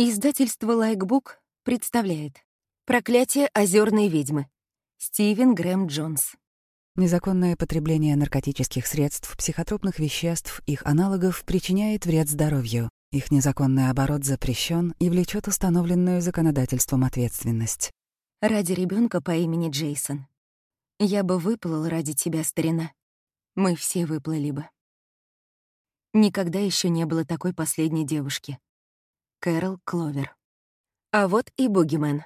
Издательство «Лайкбук» представляет «Проклятие озерной ведьмы» Стивен Грэм Джонс. Незаконное потребление наркотических средств, психотропных веществ, их аналогов причиняет вред здоровью. Их незаконный оборот запрещен и влечет установленную законодательством ответственность. Ради ребенка по имени Джейсон. Я бы выплыл ради тебя, старина. Мы все выплыли бы. Никогда еще не было такой последней девушки. Кэрол Кловер. А вот и Бугимен.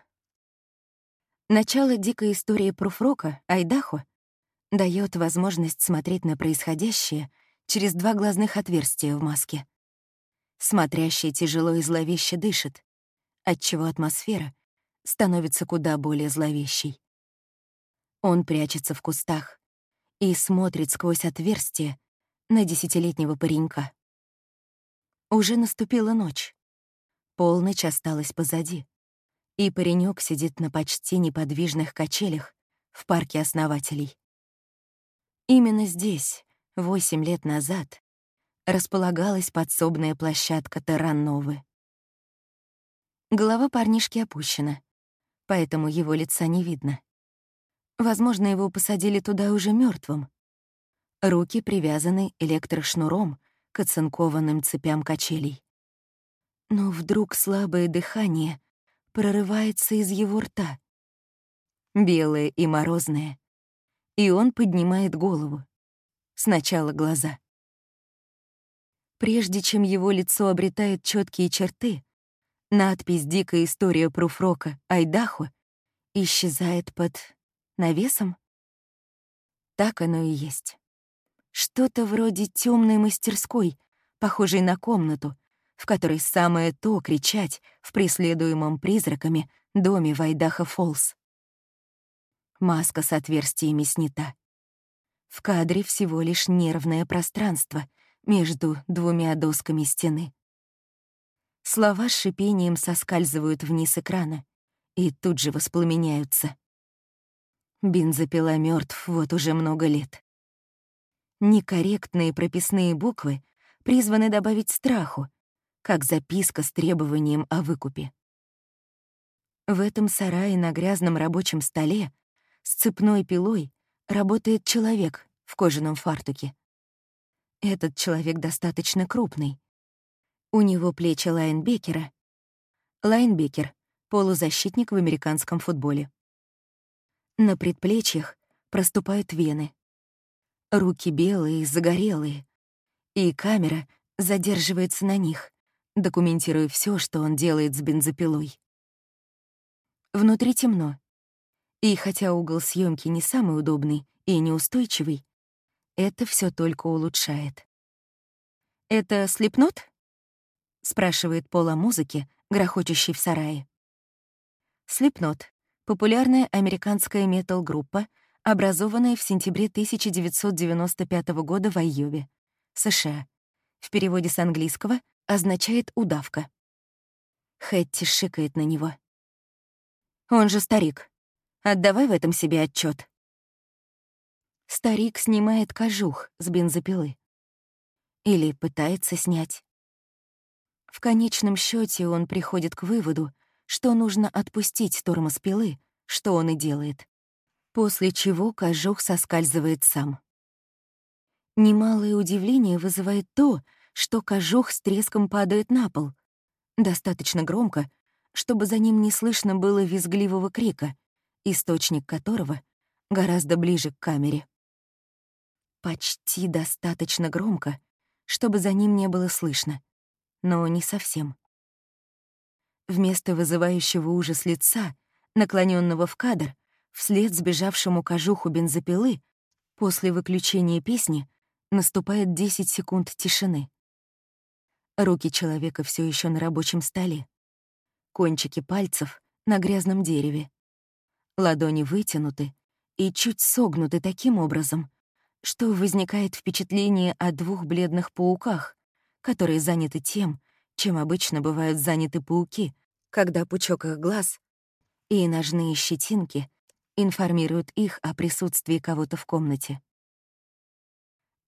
Начало дикой истории Пруфрока, Айдахо, дает возможность смотреть на происходящее через два глазных отверстия в маске. Смотрящий тяжело и зловеще дышит, отчего атмосфера становится куда более зловещей. Он прячется в кустах и смотрит сквозь отверстие на десятилетнего паренька. Уже наступила ночь. Полночь осталась позади, и паренек сидит на почти неподвижных качелях в парке основателей. Именно здесь, восемь лет назад, располагалась подсобная площадка Тарановы. Голова парнишки опущена, поэтому его лица не видно. Возможно, его посадили туда уже мертвым. Руки привязаны электрошнуром к оцинкованным цепям качелей. Но вдруг слабое дыхание прорывается из его рта. Белое и морозное. И он поднимает голову. Сначала глаза. Прежде чем его лицо обретает четкие черты, надпись «Дикая история Пруфрока Айдахо» исчезает под навесом. Так оно и есть. Что-то вроде темной мастерской, похожей на комнату, в которой самое то кричать в преследуемом призраками доме Вайдаха Фолс. Маска с отверстиями снята. В кадре всего лишь нервное пространство между двумя досками стены. Слова с шипением соскальзывают вниз экрана и тут же воспламеняются. Бензопила мертв вот уже много лет. Некорректные прописные буквы призваны добавить страху, как записка с требованием о выкупе. В этом сарае на грязном рабочем столе с цепной пилой работает человек в кожаном фартуке. Этот человек достаточно крупный. У него плечи лайнбекера. Лайнбекер — полузащитник в американском футболе. На предплечьях проступают вены. Руки белые, загорелые. И камера задерживается на них, документируя все, что он делает с бензопилой. Внутри темно. И хотя угол съемки не самый удобный и неустойчивый, это все только улучшает. «Это слепнот?» — спрашивает Пол о музыке, грохочущей в сарае. Слепнот — популярная американская метал-группа, образованная в сентябре 1995 года в Айове, США. В переводе с английского означает «удавка». Хэтти шикает на него. «Он же старик. Отдавай в этом себе отчет. Старик снимает кожух с бензопилы. Или пытается снять. В конечном счете он приходит к выводу, что нужно отпустить тормоз пилы, что он и делает. После чего кожух соскальзывает сам. Немалое удивление вызывает то, что кожух с треском падает на пол. Достаточно громко, чтобы за ним не слышно было визгливого крика, источник которого гораздо ближе к камере. Почти достаточно громко, чтобы за ним не было слышно, но не совсем. Вместо вызывающего ужас лица, наклоненного в кадр, вслед сбежавшему кожуху бензопилы, после выключения песни наступает 10 секунд тишины. Руки человека все еще на рабочем столе. Кончики пальцев на грязном дереве. Ладони вытянуты и чуть согнуты таким образом, что возникает впечатление о двух бледных пауках, которые заняты тем, чем обычно бывают заняты пауки, когда пучок их глаз и ножные щетинки информируют их о присутствии кого-то в комнате.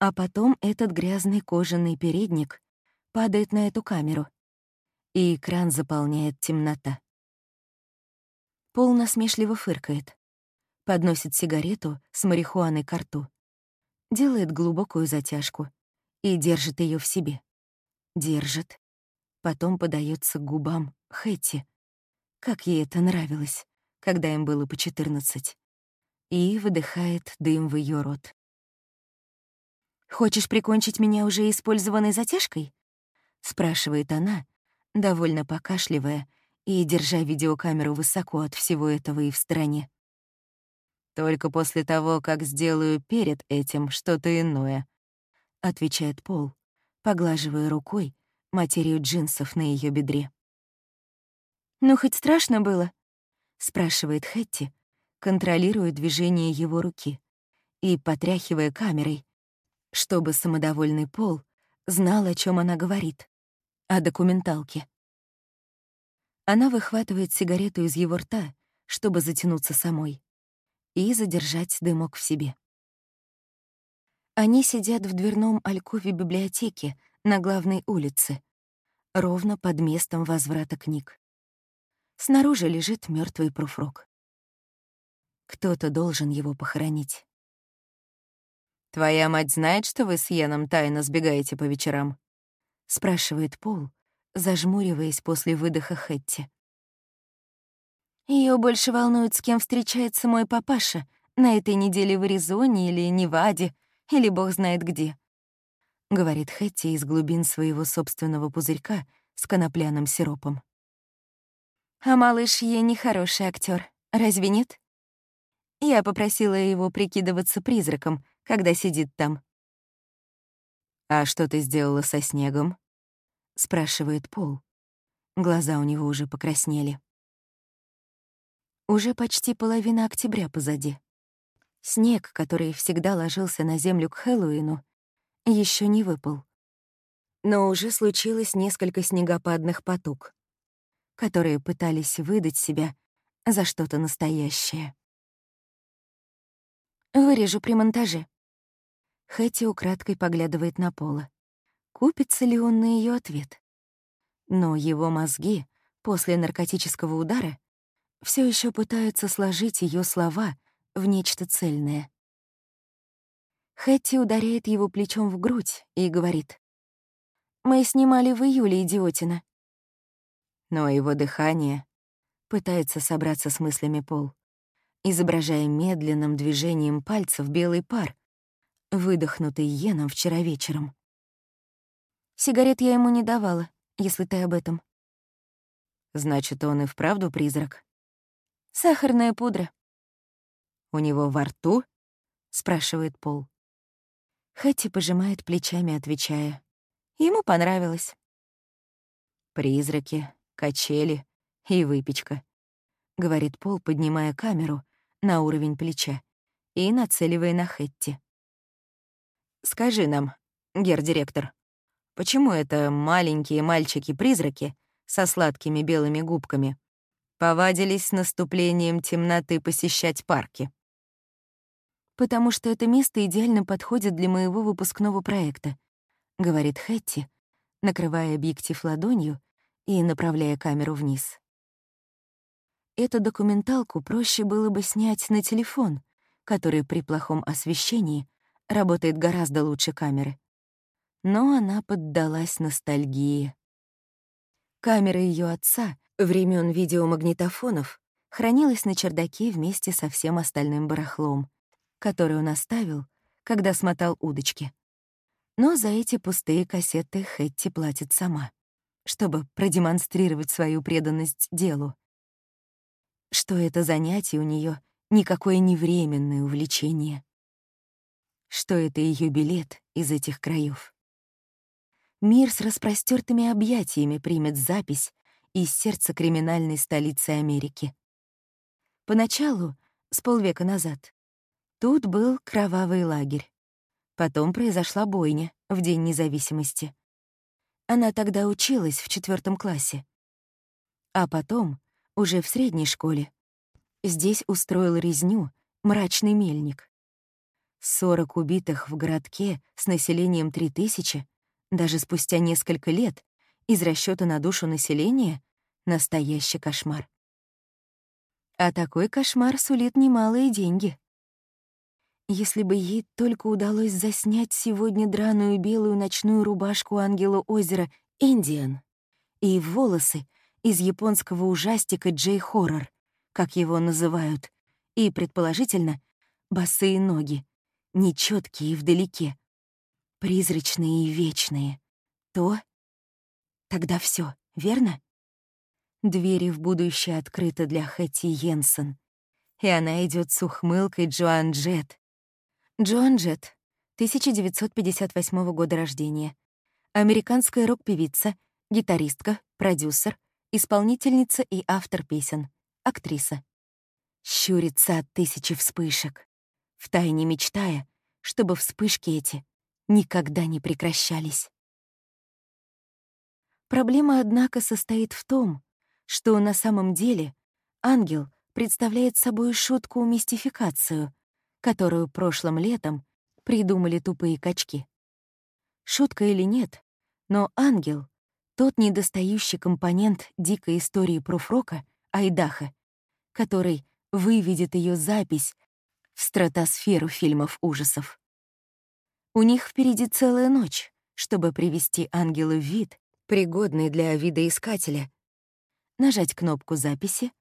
А потом этот грязный кожаный передник падает на эту камеру. и экран заполняет темнота. Пол насмешливо фыркает, подносит сигарету с марихуаной к рту, делает глубокую затяжку и держит ее в себе. Держит. Потом подается к губам Хэти. Как ей это нравилось, когда им было по 14. И выдыхает дым в ее рот. «Хочешь прикончить меня уже использованной затяжкой?» — спрашивает она, довольно покашливая и держа видеокамеру высоко от всего этого и в стороне. «Только после того, как сделаю перед этим что-то иное», — отвечает Пол, поглаживая рукой материю джинсов на ее бедре. «Ну, хоть страшно было?» — спрашивает Хэтти, контролируя движение его руки и потряхивая камерой, чтобы самодовольный Пол знал, о чем она говорит, о документалке. Она выхватывает сигарету из его рта, чтобы затянуться самой, и задержать дымок в себе. Они сидят в дверном алькове библиотеки на главной улице, ровно под местом возврата книг. Снаружи лежит мертвый пруфрок. Кто-то должен его похоронить. «Твоя мать знает, что вы с Йеном тайно сбегаете по вечерам?» — спрашивает Пол, зажмуриваясь после выдоха Хэтти. Ее больше волнует, с кем встречается мой папаша на этой неделе в Аризоне или Неваде, или бог знает где», — говорит Хэтти из глубин своего собственного пузырька с конопляным сиропом. «А малыш Е нехороший актер, разве нет?» Я попросила его прикидываться призраком, когда сидит там. «А что ты сделала со снегом?» — спрашивает Пол. Глаза у него уже покраснели. Уже почти половина октября позади. Снег, который всегда ложился на землю к Хэллоуину, еще не выпал. Но уже случилось несколько снегопадных потуг, которые пытались выдать себя за что-то настоящее. Вырежу при монтаже. Хэти украдкой поглядывает на Пола. Купится ли он на ее ответ? Но его мозги после наркотического удара все еще пытаются сложить ее слова в нечто цельное. Хэтти ударяет его плечом в грудь и говорит. «Мы снимали в июле, идиотина». Но его дыхание пытается собраться с мыслями Пол, изображая медленным движением пальцев белый пар, выдохнутый Йеном вчера вечером. Сигарет я ему не давала, если ты об этом. Значит, он и вправду призрак? Сахарная пудра. У него во рту? спрашивает Пол. Хэти пожимает плечами, отвечая. Ему понравилось. Призраки, качели и выпечка, говорит Пол, поднимая камеру на уровень плеча и нацеливая на Хэтти. Скажи нам, гер-директор, Почему это маленькие мальчики-призраки со сладкими белыми губками повадились с наступлением темноты посещать парки? «Потому что это место идеально подходит для моего выпускного проекта», — говорит Хэтти, накрывая объектив ладонью и направляя камеру вниз. Эту документалку проще было бы снять на телефон, который при плохом освещении работает гораздо лучше камеры но она поддалась ностальгии. Камера ее отца времен видеомагнитофонов хранилась на чердаке вместе со всем остальным барахлом, который он оставил, когда смотал удочки. Но за эти пустые кассеты Хэтти платит сама, чтобы продемонстрировать свою преданность делу. Что это занятие у нее никакое не временное увлечение. Что это ее билет из этих краев мир с распростертыми объятиями примет запись из сердца криминальной столицы Америки. Поначалу, с полвека назад, тут был кровавый лагерь. Потом произошла бойня в День независимости. Она тогда училась в четвертом классе. А потом, уже в средней школе, здесь устроил резню мрачный мельник. Сорок убитых в городке с населением три тысячи даже спустя несколько лет из расчета на душу населения — настоящий кошмар. А такой кошмар сулит немалые деньги. Если бы ей только удалось заснять сегодня драную белую ночную рубашку ангела озера «Индиан» и волосы из японского ужастика «Джей Хоррор», как его называют, и, предположительно, босые ноги, нечеткие вдалеке, призрачные и вечные, то... Тогда все, верно? Двери в будущее открыты для Хэти Йенсен, и она идет с ухмылкой Джоан Джет. Джоан Джет, 1958 года рождения. Американская рок-певица, гитаристка, продюсер, исполнительница и автор песен, актриса. Щурится от тысячи вспышек, втайне мечтая, чтобы вспышки эти никогда не прекращались. Проблема, однако, состоит в том, что на самом деле ангел представляет собой шутку-мистификацию, которую прошлым летом придумали тупые качки. Шутка или нет, но ангел — тот недостающий компонент дикой истории профрока Айдаха, который выведет ее запись в стратосферу фильмов ужасов. У них впереди целая ночь, чтобы привести ангела в вид, пригодный для видоискателя, нажать кнопку записи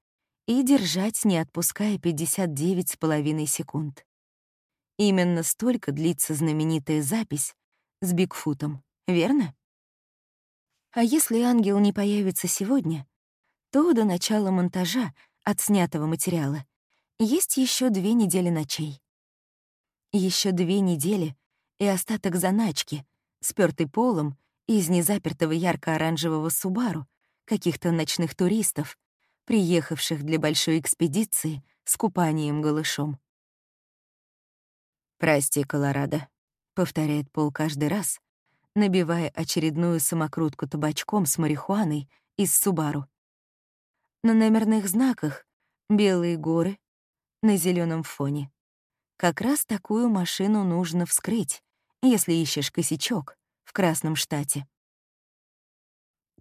и держать, не отпуская 59,5 секунд. Именно столько длится знаменитая запись с Бигфутом, верно? А если ангел не появится сегодня, то до начала монтажа отснятого материала есть еще две недели ночей. Еще две недели и остаток заначки, спёртый полом из незапертого ярко-оранжевого Субару, каких-то ночных туристов, приехавших для большой экспедиции с купанием голышом. «Прости, Колорадо», — повторяет Пол каждый раз, набивая очередную самокрутку табачком с марихуаной из Субару. На номерных знаках — белые горы на зеленом фоне. Как раз такую машину нужно вскрыть, если ищешь косячок в Красном штате.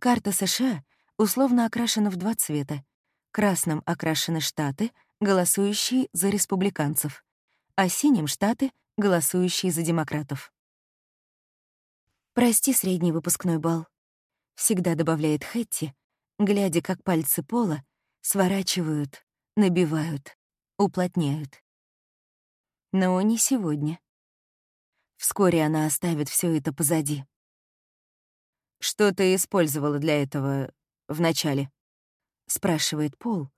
Карта США условно окрашена в два цвета. Красным окрашены штаты, голосующие за республиканцев, а синим — штаты, голосующие за демократов. «Прости средний выпускной бал», — всегда добавляет Хэтти, глядя, как пальцы пола сворачивают, набивают, уплотняют. Но не сегодня. Вскоре она оставит все это позади. «Что ты использовала для этого в начале?» — спрашивает Пол,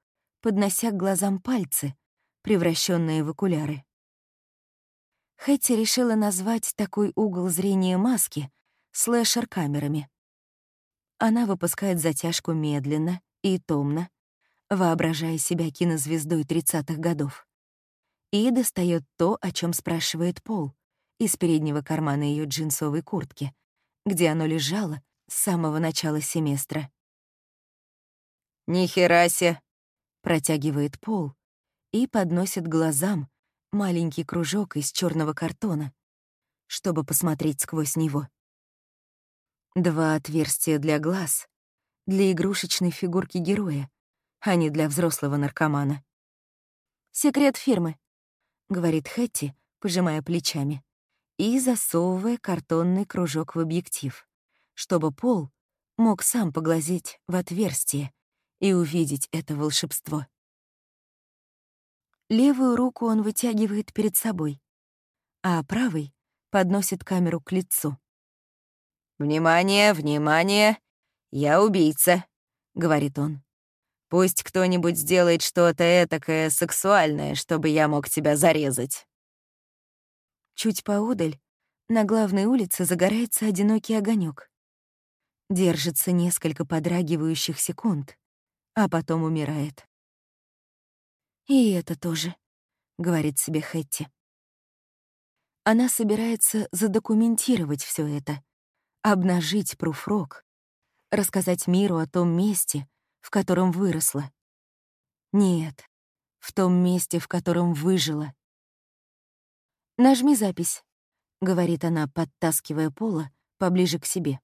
поднося к глазам пальцы, превращенные в окуляры. Хэтти решила назвать такой угол зрения маски слэшер-камерами. Она выпускает затяжку медленно и томно, воображая себя кинозвездой 30-х годов. И достает то, о чем спрашивает Пол, из переднего кармана ее джинсовой куртки, где оно лежало с самого начала семестра. «Ни хера себе!» — протягивает Пол и подносит глазам маленький кружок из черного картона, чтобы посмотреть сквозь него. Два отверстия для глаз, для игрушечной фигурки героя, а не для взрослого наркомана. «Секрет фирмы», — говорит Хэтти, пожимая плечами и засовывая картонный кружок в объектив чтобы Пол мог сам поглазеть в отверстие и увидеть это волшебство. Левую руку он вытягивает перед собой, а правой подносит камеру к лицу. «Внимание, внимание! Я убийца», — говорит он. «Пусть кто-нибудь сделает что-то этакое сексуальное, чтобы я мог тебя зарезать». Чуть поодаль на главной улице загорается одинокий огонек держится несколько подрагивающих секунд, а потом умирает. «И это тоже», — говорит себе Хэтти. Она собирается задокументировать все это, обнажить пруфрок, рассказать миру о том месте, в котором выросла. Нет, в том месте, в котором выжила. «Нажми запись», — говорит она, подтаскивая Пола поближе к себе.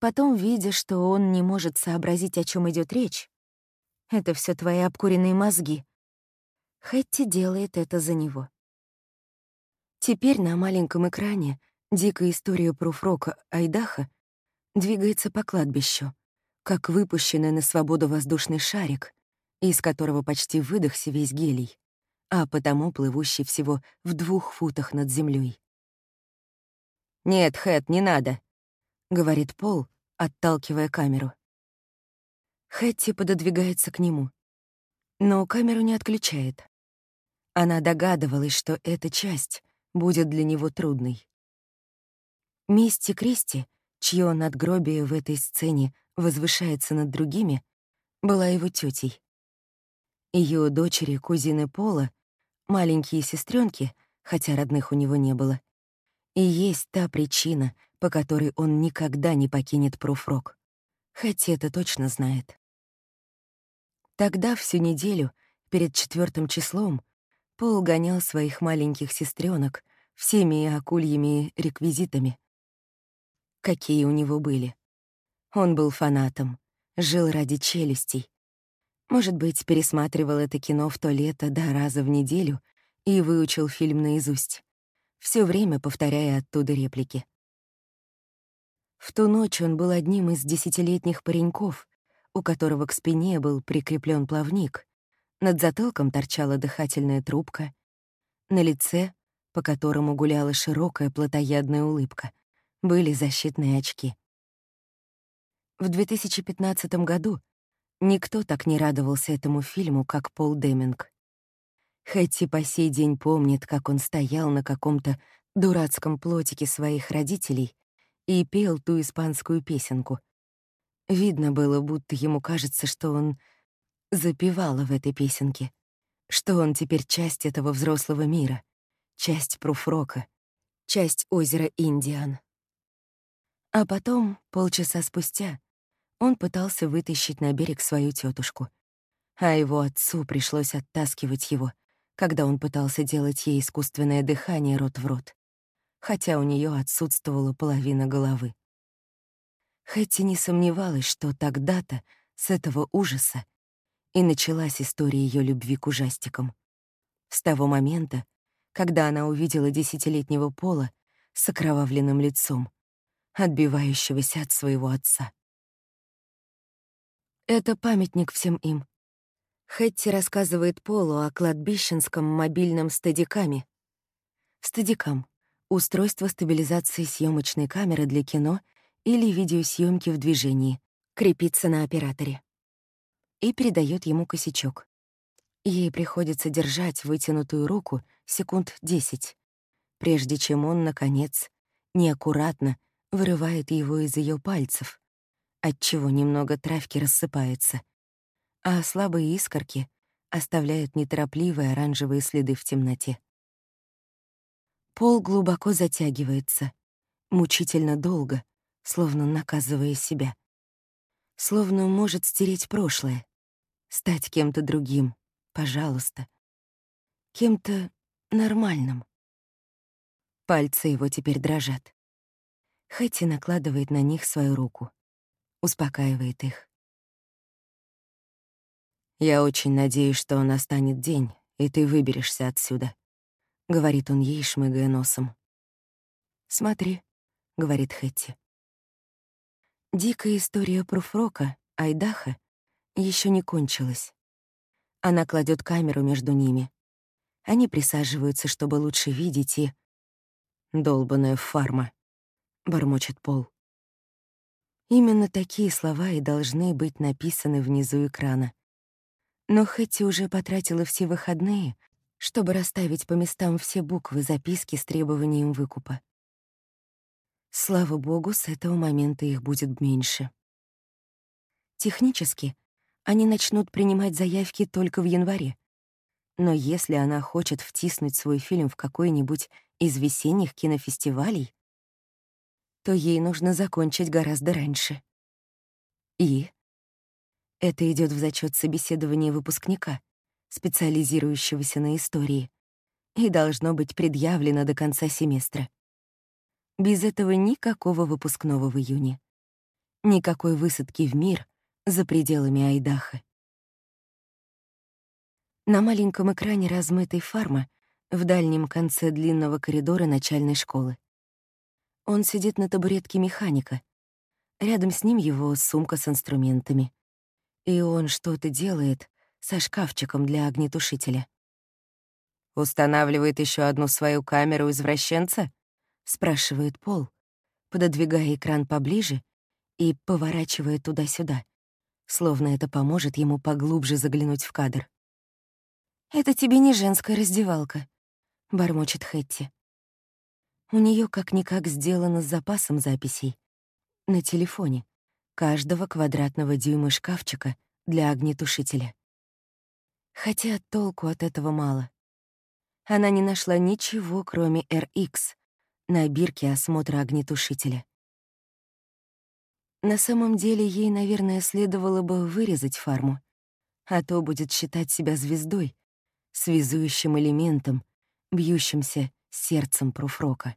Потом, видя, что он не может сообразить, о чем идет речь, это все твои обкуренные мозги. Хэтти делает это за него. Теперь на маленьком экране дикая история про Фрока Айдаха двигается по кладбищу, как выпущенный на свободу воздушный шарик, из которого почти выдохся весь гелий, а потому плывущий всего в двух футах над землей. «Нет, Хэт, не надо», — говорит Пол, отталкивая камеру. Хэтти пододвигается к нему, но камеру не отключает. Она догадывалась, что эта часть будет для него трудной. Мисти Кристи, чье надгробие в этой сцене возвышается над другими, была его тетей. Ее дочери, кузины Пола, маленькие сестренки, хотя родных у него не было, и есть та причина, по которой он никогда не покинет профрок. Хотя это точно знает. Тогда, всю неделю, перед четвертым числом, Пол гонял своих маленьких сестренок всеми акульями реквизитами, какие у него были. Он был фанатом, жил ради челюстей. Может быть, пересматривал это кино в то лето до раза в неделю и выучил фильм наизусть, все время повторяя оттуда реплики. В ту ночь он был одним из десятилетних пареньков, у которого к спине был прикреплен плавник, над затылком торчала дыхательная трубка, на лице, по которому гуляла широкая плотоядная улыбка, были защитные очки. В 2015 году никто так не радовался этому фильму, как Пол Деминг. Хэтти по сей день помнит, как он стоял на каком-то дурацком плотике своих родителей и пел ту испанскую песенку. Видно было, будто ему кажется, что он запевала в этой песенке, что он теперь часть этого взрослого мира, часть Пруфрока, часть озера Индиан. А потом, полчаса спустя, он пытался вытащить на берег свою тетушку, а его отцу пришлось оттаскивать его, когда он пытался делать ей искусственное дыхание рот в рот хотя у нее отсутствовала половина головы. Хэтти не сомневалась, что тогда-то, с этого ужаса, и началась история ее любви к ужастикам. С того момента, когда она увидела десятилетнего Пола с окровавленным лицом, отбивающегося от своего отца. Это памятник всем им. Хэтти рассказывает Полу о кладбищенском мобильном стадикаме. Стадикам устройство стабилизации съемочной камеры для кино или видеосъемки в движении, крепится на операторе. И передает ему косячок. Ей приходится держать вытянутую руку секунд десять, прежде чем он, наконец, неаккуратно вырывает его из ее пальцев, отчего немного травки рассыпается, а слабые искорки оставляют неторопливые оранжевые следы в темноте. Пол глубоко затягивается, мучительно долго, словно наказывая себя. Словно может стереть прошлое, стать кем-то другим, пожалуйста. Кем-то нормальным. Пальцы его теперь дрожат. Хэти накладывает на них свою руку, успокаивает их. «Я очень надеюсь, что настанет день, и ты выберешься отсюда», — говорит он ей, шмыгая носом. «Смотри», — говорит Хэтти. Дикая история про Фрока, Айдаха, еще не кончилась. Она кладет камеру между ними. Они присаживаются, чтобы лучше видеть, и... «Долбаная фарма», — бормочет Пол. Именно такие слова и должны быть написаны внизу экрана. Но Хэтти уже потратила все выходные, чтобы расставить по местам все буквы записки с требованием выкупа. Слава богу, с этого момента их будет меньше. Технически они начнут принимать заявки только в январе. Но если она хочет втиснуть свой фильм в какой-нибудь из весенних кинофестивалей, то ей нужно закончить гораздо раньше. И это идет в зачет собеседования выпускника — специализирующегося на истории, и должно быть предъявлено до конца семестра. Без этого никакого выпускного в июне. Никакой высадки в мир за пределами Айдаха. На маленьком экране размытой фарма в дальнем конце длинного коридора начальной школы. Он сидит на табуретке механика. Рядом с ним его сумка с инструментами. И он что-то делает со шкафчиком для огнетушителя. «Устанавливает еще одну свою камеру извращенца?» — спрашивает Пол, пододвигая экран поближе и поворачивая туда-сюда, словно это поможет ему поглубже заглянуть в кадр. «Это тебе не женская раздевалка», — бормочет Хэтти. У нее как-никак сделано с запасом записей. На телефоне. Каждого квадратного дюйма шкафчика для огнетушителя. Хотя толку от этого мало. Она не нашла ничего, кроме RX, на бирке осмотра огнетушителя. На самом деле ей, наверное, следовало бы вырезать фарму, а то будет считать себя звездой, связующим элементом, бьющимся сердцем пруфрока.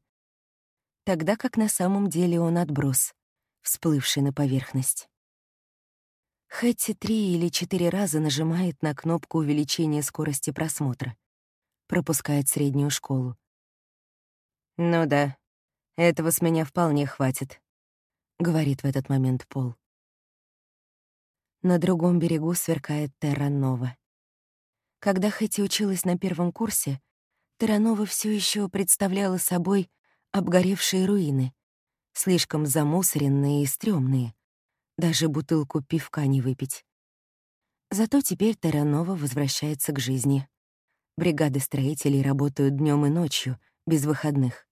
Тогда как на самом деле он отброс, всплывший на поверхность. Хэтти три или четыре раза нажимает на кнопку увеличения скорости просмотра, пропускает среднюю школу. «Ну да, этого с меня вполне хватит», — говорит в этот момент Пол. На другом берегу сверкает Терранова. Когда Хэти училась на первом курсе, Терранова все еще представляла собой обгоревшие руины, слишком замусоренные и стрёмные. Даже бутылку пивка не выпить. Зато теперь Терранова возвращается к жизни. Бригады строителей работают днем и ночью, без выходных.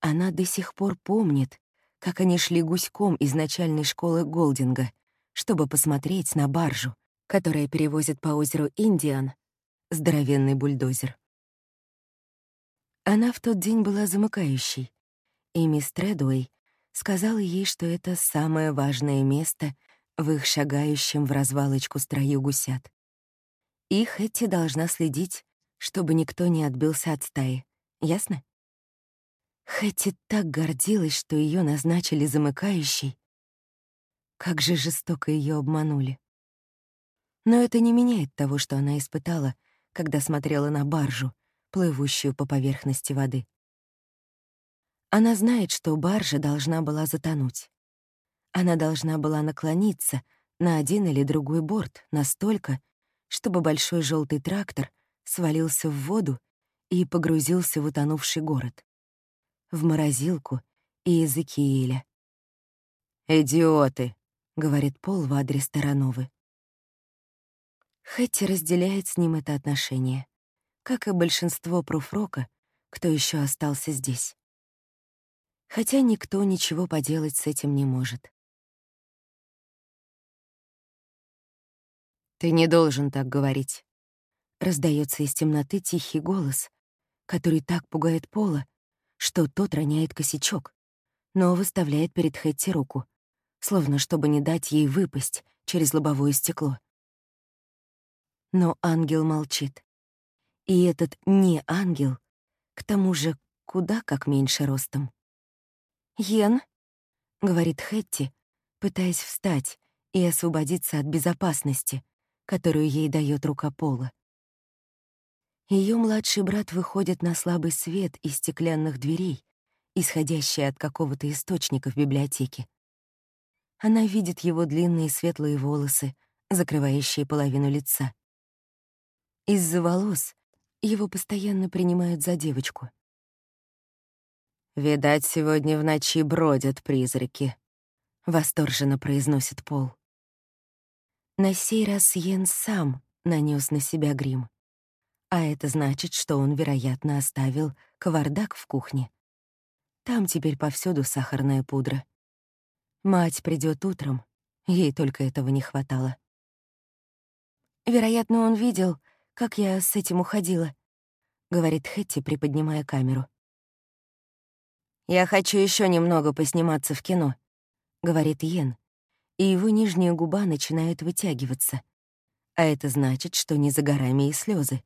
Она до сих пор помнит, как они шли гуськом из начальной школы Голдинга, чтобы посмотреть на баржу, которая перевозит по озеру Индиан здоровенный бульдозер. Она в тот день была замыкающей, и мисс Тредуэй сказала ей, что это самое важное место в их шагающем в развалочку строю гусят. Их эти должна следить, чтобы никто не отбился от стаи. Ясно? Хэти так гордилась, что ее назначили замыкающей. Как же жестоко ее обманули. Но это не меняет того, что она испытала, когда смотрела на баржу, плывущую по поверхности воды. Она знает, что баржа должна была затонуть. Она должна была наклониться на один или другой борт настолько, чтобы большой желтый трактор свалился в воду и погрузился в утонувший город в морозилку и Иезекииля. «Идиоты!» — говорит Пол в адрес Тарановы. Хэтти разделяет с ним это отношение, как и большинство пруфрока, кто еще остался здесь. Хотя никто ничего поделать с этим не может. «Ты не должен так говорить», — раздается из темноты тихий голос, который так пугает Пола, что тот роняет косячок, но выставляет перед Хэтти руку, словно чтобы не дать ей выпасть через лобовое стекло. Но ангел молчит. И этот не ангел, к тому же куда как меньше ростом. «Йен», — говорит Хэтти, пытаясь встать и освободиться от безопасности, которую ей дает рука Пола. Ее младший брат выходит на слабый свет из стеклянных дверей, исходящий от какого-то источника в библиотеке. Она видит его длинные светлые волосы, закрывающие половину лица. Из-за волос его постоянно принимают за девочку. «Видать, сегодня в ночи бродят призраки», — восторженно произносит Пол. На сей раз Йен сам нанес на себя грим. А это значит, что он, вероятно, оставил кавардак в кухне. Там теперь повсюду сахарная пудра. Мать придет утром, ей только этого не хватало. «Вероятно, он видел, как я с этим уходила», — говорит Хэтти, приподнимая камеру. «Я хочу еще немного посниматься в кино», — говорит Йен, и его нижняя губа начинает вытягиваться. А это значит, что не за горами и слезы.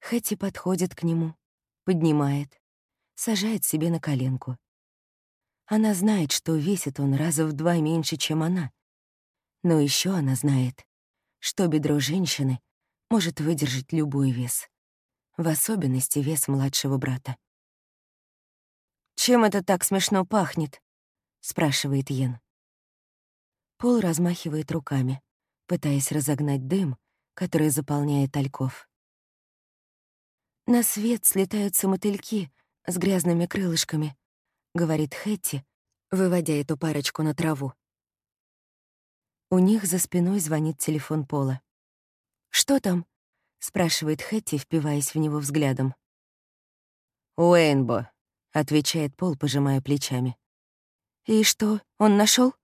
Хэти подходит к нему, поднимает, сажает себе на коленку. Она знает, что весит он раза в два меньше, чем она. Но еще она знает, что бедро женщины может выдержать любой вес, в особенности вес младшего брата. «Чем это так смешно пахнет?» — спрашивает Йен. Пол размахивает руками, пытаясь разогнать дым, который заполняет альков. «На свет слетаются мотыльки с грязными крылышками», — говорит Хэтти, выводя эту парочку на траву. У них за спиной звонит телефон Пола. «Что там?» — спрашивает Хэтти, впиваясь в него взглядом. «Уэйнбо», — отвечает Пол, пожимая плечами. «И что, он нашел?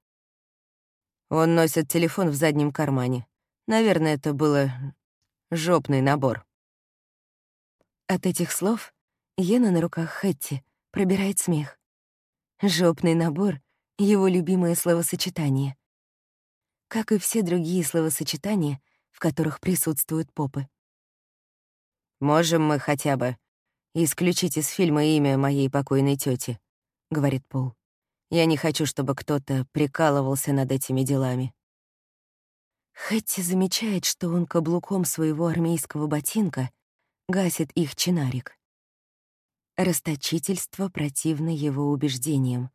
Он носит телефон в заднем кармане. Наверное, это было жопный набор. От этих слов Йена на руках Хэтти пробирает смех. Жопный набор — его любимое словосочетание. Как и все другие словосочетания, в которых присутствуют попы. «Можем мы хотя бы исключить из фильма имя моей покойной тети, говорит Пол. «Я не хочу, чтобы кто-то прикалывался над этими делами». Хэтти замечает, что он каблуком своего армейского ботинка гасит их чинарик. Расточительство противно его убеждениям,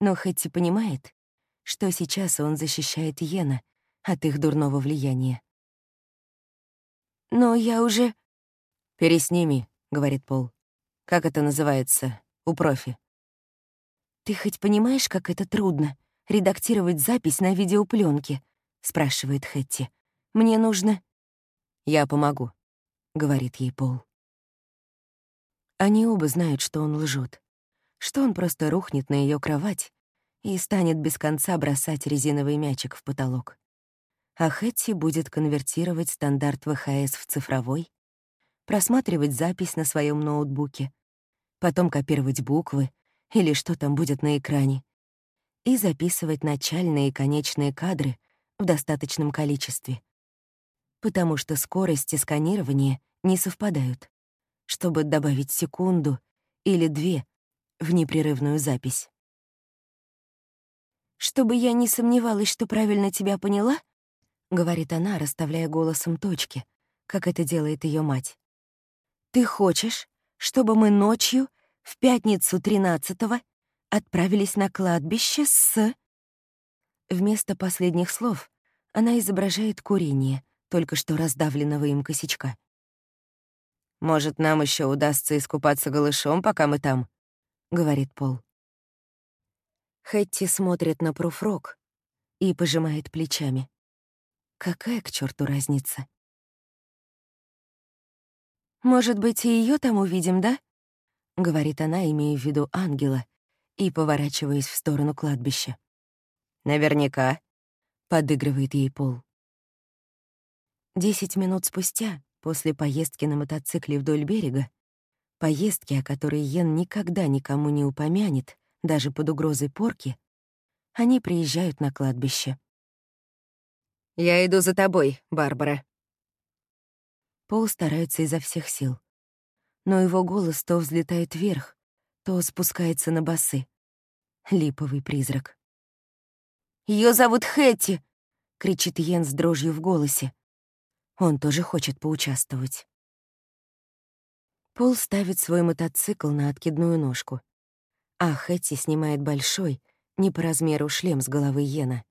но Хэтти понимает, что сейчас он защищает Йена от их дурного влияния. «Но я уже...» «Пересними», — говорит Пол. Как это называется у профи? «Ты хоть понимаешь, как это трудно — редактировать запись на видеопленке? спрашивает Хэтти. «Мне нужно...» «Я помогу», — говорит ей Пол. Они оба знают, что он лжет, что он просто рухнет на ее кровать и станет без конца бросать резиновый мячик в потолок. А Хэтти будет конвертировать стандарт ВХС в цифровой, просматривать запись на своем ноутбуке, потом копировать буквы или что там будет на экране, и записывать начальные и конечные кадры в достаточном количестве. Потому что скорости сканирования не совпадают, чтобы добавить секунду или две в непрерывную запись. «Чтобы я не сомневалась, что правильно тебя поняла», — говорит она, расставляя голосом точки, как это делает ее мать. «Ты хочешь, чтобы мы ночью, в пятницу 13-го, отправились на кладбище с... Вместо последних слов она изображает курение, только что раздавленного им косячка. «Может, нам еще удастся искупаться голышом, пока мы там?» — говорит Пол. Хэтти смотрит на пруфрок и пожимает плечами. Какая к черту разница? «Может быть, и ее там увидим, да?» — говорит она, имея в виду ангела, и поворачиваясь в сторону кладбища. «Наверняка», — подыгрывает ей Пол. Десять минут спустя, после поездки на мотоцикле вдоль берега, поездки, о которой Йен никогда никому не упомянет, даже под угрозой порки, они приезжают на кладбище. «Я иду за тобой, Барбара», Пол старается изо всех сил. Но его голос то взлетает вверх, то спускается на басы. Липовый призрак. Ее зовут Хэти!» — кричит Йен с дрожью в голосе. Он тоже хочет поучаствовать. Пол ставит свой мотоцикл на откидную ножку, а Хэти снимает большой, не по размеру шлем с головы Йена.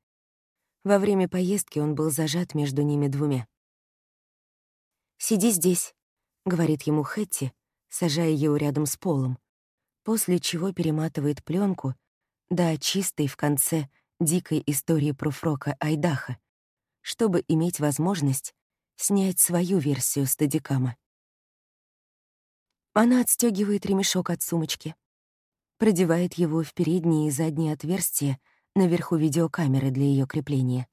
Во время поездки он был зажат между ними двумя. «Сиди здесь», — говорит ему Хэтти, сажая его рядом с полом, после чего перематывает пленку до чистой в конце дикой истории про Фрока Айдаха, чтобы иметь возможность снять свою версию стадикама. Она отстегивает ремешок от сумочки, продевает его в передние и задние отверстия наверху видеокамеры для ее крепления.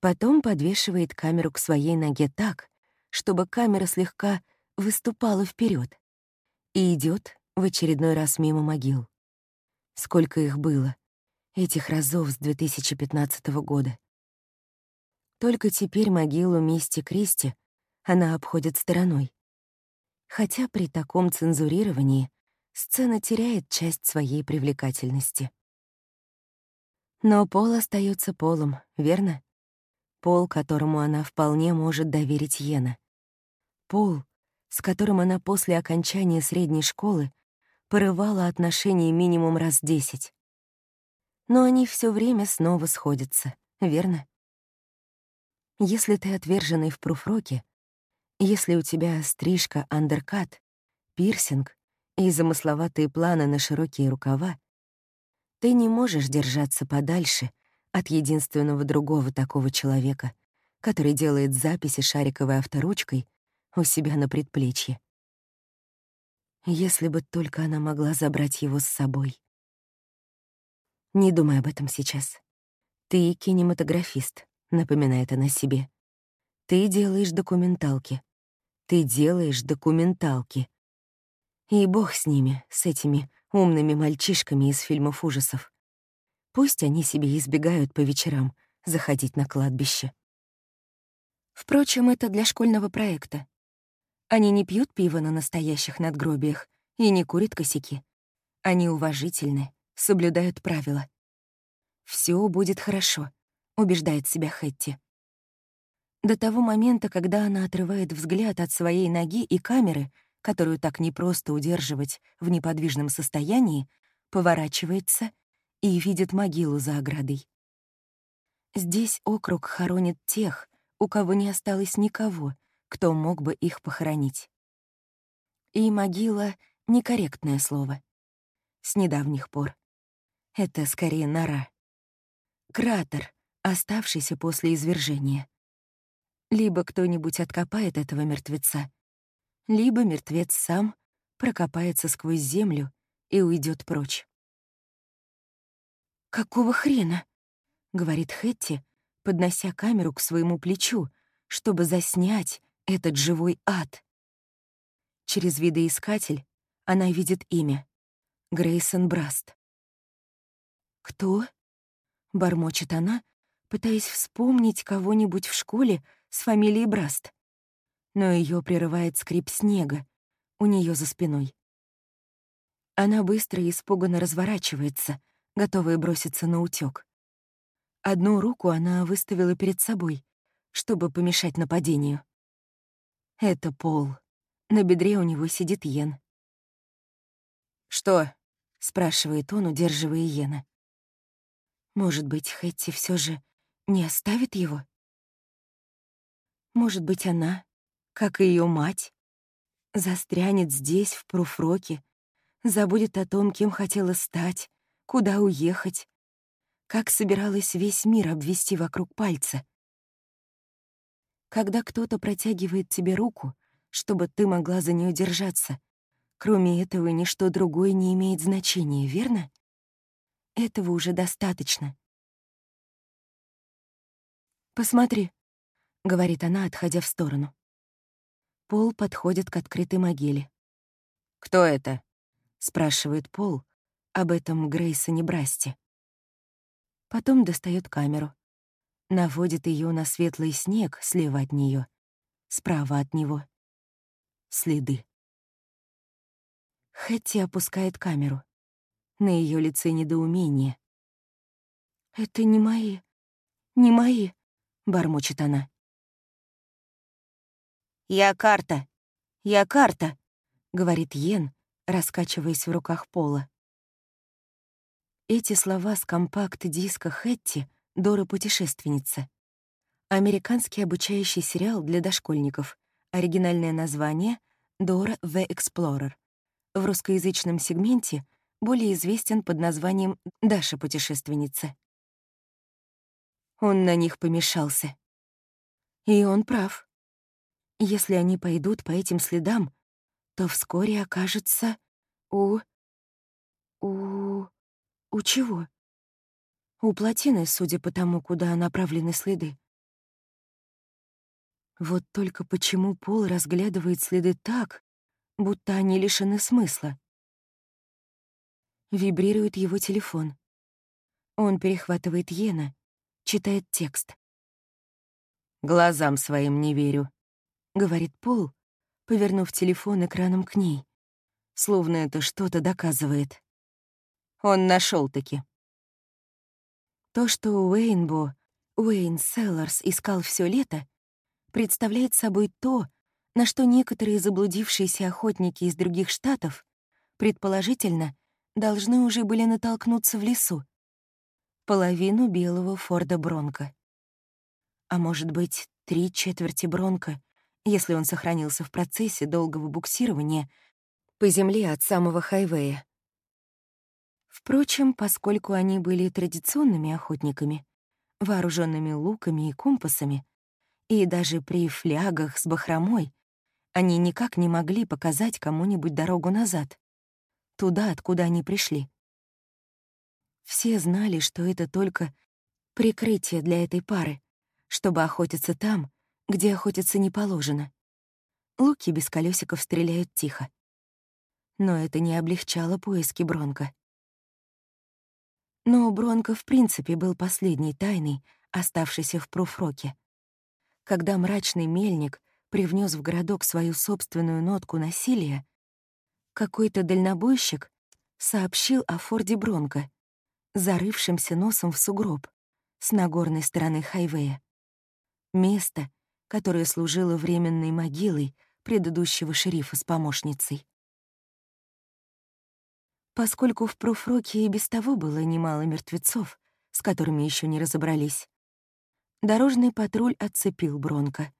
Потом подвешивает камеру к своей ноге так, чтобы камера слегка выступала вперед и идет в очередной раз мимо могил. Сколько их было, этих разов с 2015 года. Только теперь могилу Мисти Кристи она обходит стороной. Хотя при таком цензурировании сцена теряет часть своей привлекательности. Но Пол остается Полом, верно? Пол, которому она вполне может доверить Йена. Пол, с которым она после окончания средней школы порывала отношения минимум раз десять. Но они все время снова сходятся, верно? Если ты отверженный в пруфроке, если у тебя стрижка андеркат, пирсинг и замысловатые планы на широкие рукава, ты не можешь держаться подальше от единственного другого такого человека, который делает записи шариковой авторучкой у себя на предплечье. Если бы только она могла забрать его с собой. Не думай об этом сейчас. Ты кинематографист, напоминает она себе. Ты делаешь документалки. Ты делаешь документалки. И бог с ними, с этими умными мальчишками из фильмов ужасов. Пусть они себе избегают по вечерам заходить на кладбище. Впрочем, это для школьного проекта. Они не пьют пиво на настоящих надгробиях и не курят косяки. Они уважительны, соблюдают правила. Все будет хорошо», — убеждает себя Хэтти. До того момента, когда она отрывает взгляд от своей ноги и камеры, которую так непросто удерживать в неподвижном состоянии, поворачивается и видит могилу за оградой. Здесь округ хоронит тех, у кого не осталось никого, кто мог бы их похоронить. И могила — некорректное слово. С недавних пор. Это скорее нора. Кратер, оставшийся после извержения. Либо кто-нибудь откопает этого мертвеца, либо мертвец сам прокопается сквозь землю и уйдет прочь. «Какого хрена?» — говорит Хэтти, поднося камеру к своему плечу, чтобы заснять этот живой ад. Через видоискатель она видит имя — Грейсон Браст. «Кто?» — бормочет она, пытаясь вспомнить кого-нибудь в школе с фамилией Браст. Но ее прерывает скрип снега у нее за спиной. Она быстро и испуганно разворачивается, готовая броситься на утёк. Одну руку она выставила перед собой, чтобы помешать нападению. Это Пол. На бедре у него сидит Йен. «Что?» — спрашивает он, удерживая Йена. Может быть, Хэтти все же не оставит его? Может быть, она, как и ее мать, застрянет здесь, в Пруфроке, забудет о том, кем хотела стать, куда уехать, как собиралась весь мир обвести вокруг пальца — когда кто-то протягивает тебе руку, чтобы ты могла за нее держаться. Кроме этого, ничто другое не имеет значения, верно? Этого уже достаточно. «Посмотри», — говорит она, отходя в сторону. Пол подходит к открытой могиле. «Кто это?» — спрашивает Пол об этом Грейсоне Брасте. Потом достает камеру наводит ее на светлый снег слева от нее, справа от него. Следы. Хэтти опускает камеру. На ее лице недоумение. «Это не мои, не мои», — бормочет она. «Я карта! Я карта!» — говорит Йен, раскачиваясь в руках Пола. Эти слова с компакт-диска Хэтти Дора-путешественница. Американский обучающий сериал для дошкольников. Оригинальное название — Дора the Explorer. В русскоязычном сегменте более известен под названием «Даша-путешественница». Он на них помешался. И он прав. Если они пойдут по этим следам, то вскоре окажется у... у... у чего? У плотины, судя по тому, куда направлены следы. Вот только почему Пол разглядывает следы так, будто они лишены смысла? Вибрирует его телефон. Он перехватывает Йена, читает текст. «Глазам своим не верю», — говорит Пол, повернув телефон экраном к ней, словно это что-то доказывает. Он нашел таки То, что Уэйнбо, Уэйн Селларс искал все лето, представляет собой то, на что некоторые заблудившиеся охотники из других штатов, предположительно, должны уже были натолкнуться в лесу. Половину белого Форда Бронко. А может быть, три четверти Бронко, если он сохранился в процессе долгого буксирования по земле от самого хайвея. Впрочем, поскольку они были традиционными охотниками, вооруженными луками и компасами, и даже при флягах с бахромой, они никак не могли показать кому-нибудь дорогу назад, туда, откуда они пришли. Все знали, что это только прикрытие для этой пары, чтобы охотиться там, где охотиться не положено. Луки без колесиков стреляют тихо. Но это не облегчало поиски Бронка. Но Бронко в принципе был последней тайной, оставшейся в Пруфроке. Когда мрачный мельник привнес в городок свою собственную нотку насилия, какой-то дальнобойщик сообщил о Форде Бронко, зарывшемся носом в сугроб с нагорной стороны хайвея. Место, которая служила временной могилой предыдущего шерифа с помощницей. Поскольку в Пруфроке и без того было немало мертвецов, с которыми еще не разобрались, дорожный патруль отцепил Бронко,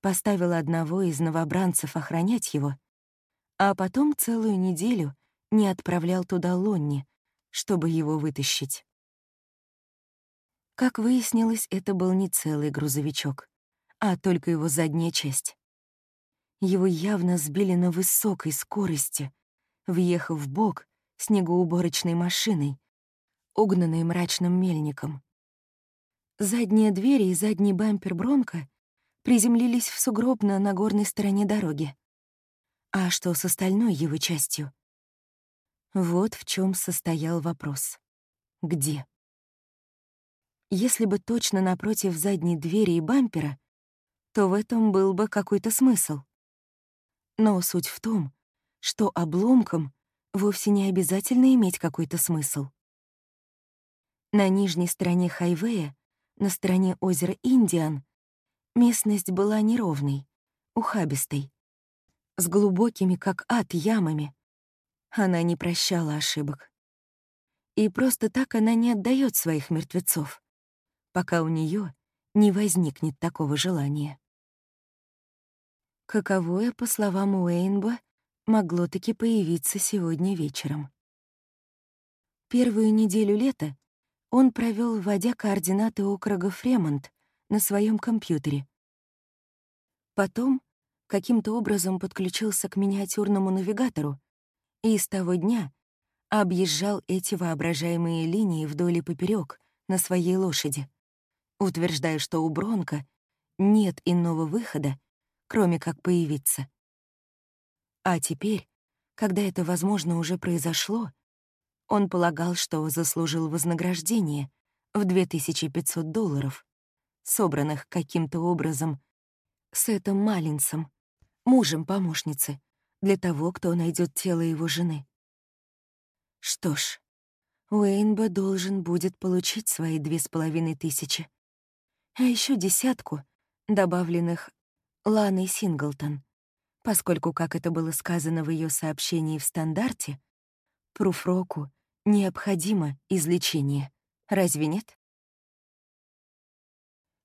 поставил одного из новобранцев охранять его, а потом целую неделю не отправлял туда Лонни, чтобы его вытащить. Как выяснилось, это был не целый грузовичок а только его задняя часть. Его явно сбили на высокой скорости, въехав в бок снегоуборочной машиной, угнанной мрачным мельником. Задняя дверь и задний бампер Бронко приземлились в сугроб на нагорной стороне дороги. А что с остальной его частью? Вот в чем состоял вопрос. Где? Если бы точно напротив задней двери и бампера, то в этом был бы какой-то смысл. Но суть в том, что обломкам вовсе не обязательно иметь какой-то смысл. На нижней стороне хайвея, на стороне озера Индиан, местность была неровной, ухабистой, с глубокими, как ад, ямами. Она не прощала ошибок. И просто так она не отдает своих мертвецов, пока у нее не возникнет такого желания каковое, по словам Уэйнба, могло таки появиться сегодня вечером. Первую неделю лета он провел, вводя координаты округа Фремонт на своем компьютере. Потом каким-то образом подключился к миниатюрному навигатору и с того дня объезжал эти воображаемые линии вдоль и поперек на своей лошади, утверждая, что у Бронка нет иного выхода, кроме как появиться. А теперь, когда это, возможно, уже произошло, он полагал, что заслужил вознаграждение в 2500 долларов, собранных каким-то образом с этим Малинсом, мужем помощницы, для того, кто найдет тело его жены. Что ж, Уэйнба должен будет получить свои две с половиной тысячи, а еще десятку, добавленных Ланой Синглтон, поскольку, как это было сказано в ее сообщении в стандарте, Пруфроку необходимо излечение. Разве нет?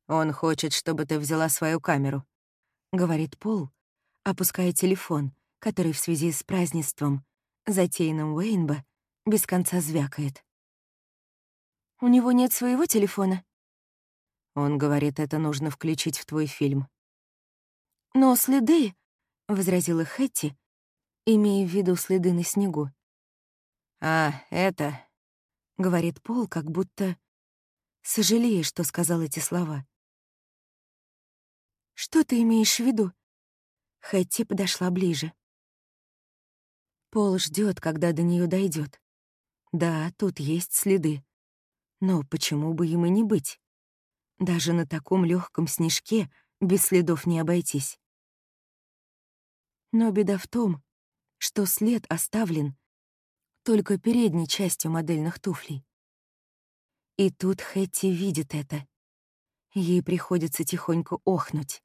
«Он хочет, чтобы ты взяла свою камеру», — говорит Пол, опуская телефон, который в связи с празднеством, затеянным Уэйнба, без конца звякает. «У него нет своего телефона?» Он говорит, это нужно включить в твой фильм. «Но следы», — возразила Хэтти, имея в виду следы на снегу. «А, это...» — говорит Пол, как будто сожалея, что сказал эти слова. «Что ты имеешь в виду?» Хэтти подошла ближе. Пол ждет, когда до нее дойдет. Да, тут есть следы. Но почему бы им и не быть? Даже на таком легком снежке без следов не обойтись. Но беда в том, что след оставлен только передней частью модельных туфлей. И тут Хэтти видит это. Ей приходится тихонько охнуть.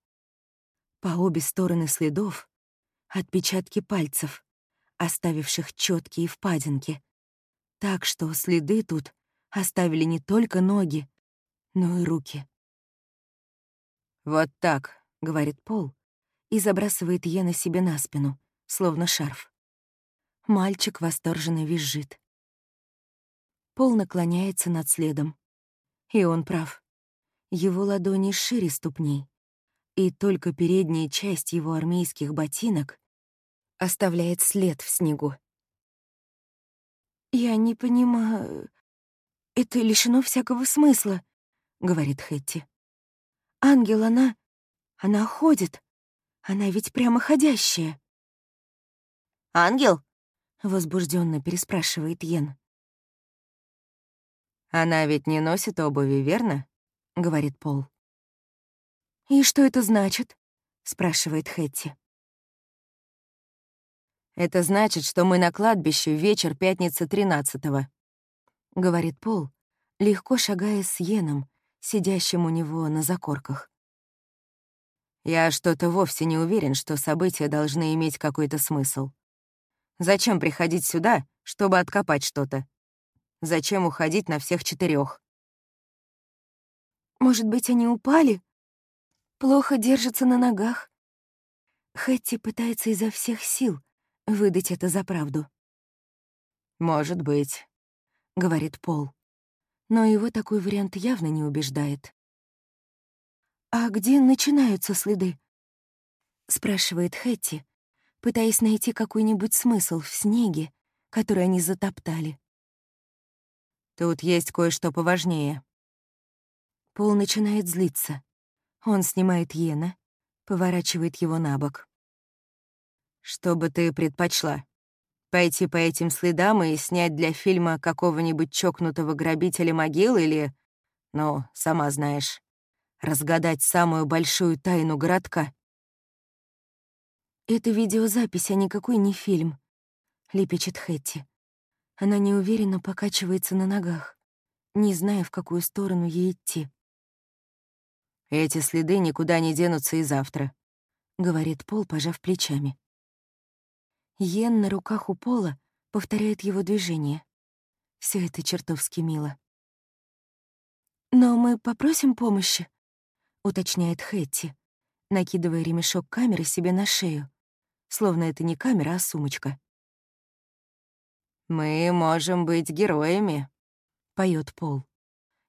По обе стороны следов — отпечатки пальцев, оставивших четкие впадинки. Так что следы тут оставили не только ноги, но и руки. «Вот так», — говорит Пол и забрасывает Йена себе на спину, словно шарф. Мальчик восторженно визжит. Пол наклоняется над следом. И он прав. Его ладони шире ступней, и только передняя часть его армейских ботинок оставляет след в снегу. «Я не понимаю... Это лишено всякого смысла», — говорит Хэтти. «Ангел, она... Она ходит. Она ведь прямо ходящая». «Ангел?» — возбужденно переспрашивает Йен. «Она ведь не носит обуви, верно?» — говорит Пол. «И что это значит?» — спрашивает Хэтти. «Это значит, что мы на кладбище вечер пятницы тринадцатого», — говорит Пол, легко шагая с Йеном, сидящим у него на закорках. «Я что-то вовсе не уверен, что события должны иметь какой-то смысл. Зачем приходить сюда, чтобы откопать что-то? Зачем уходить на всех четырех? Может быть, они упали? Плохо держатся на ногах. Хэтти пытается изо всех сил выдать это за правду. «Может быть», — говорит Пол. Но его такой вариант явно не убеждает. «А где начинаются следы?» — спрашивает Хэтти, пытаясь найти какой-нибудь смысл в снеге, который они затоптали. Тут есть кое-что поважнее. Пол начинает злиться. Он снимает Йена, поворачивает его на бок. «Что бы ты предпочла? Пойти по этим следам и снять для фильма какого-нибудь чокнутого грабителя могил или, ну, сама знаешь, разгадать самую большую тайну городка?» «Это видеозапись, а никакой не фильм», — лепечет Хэтти. Она неуверенно покачивается на ногах, не зная, в какую сторону ей идти. «Эти следы никуда не денутся и завтра», — говорит Пол, пожав плечами. Йен на руках у Пола повторяет его движение. Все это чертовски мило. «Но мы попросим помощи», — уточняет Хэтти, накидывая ремешок камеры себе на шею, словно это не камера, а сумочка. «Мы можем быть героями», — поет Пол,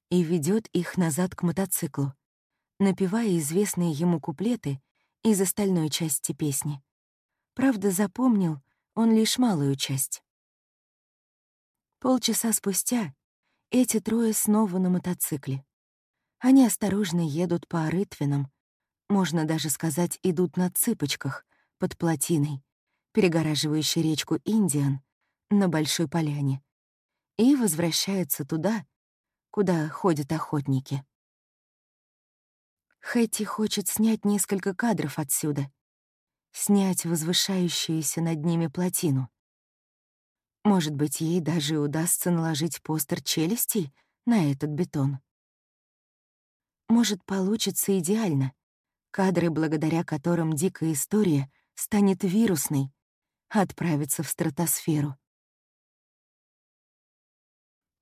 и ведет их назад к мотоциклу, напевая известные ему куплеты из остальной части песни. Правда, запомнил он лишь малую часть. Полчаса спустя эти трое снова на мотоцикле. Они осторожно едут по рытвинам, можно даже сказать, идут на цыпочках под плотиной, перегораживающей речку Индиан, на Большой Поляне и возвращаются туда, куда ходят охотники. Хэти хочет снять несколько кадров отсюда, снять возвышающуюся над ними плотину. Может быть, ей даже удастся наложить постер челюстей на этот бетон. Может, получится идеально. Кадры, благодаря которым дикая история станет вирусной, отправятся в стратосферу.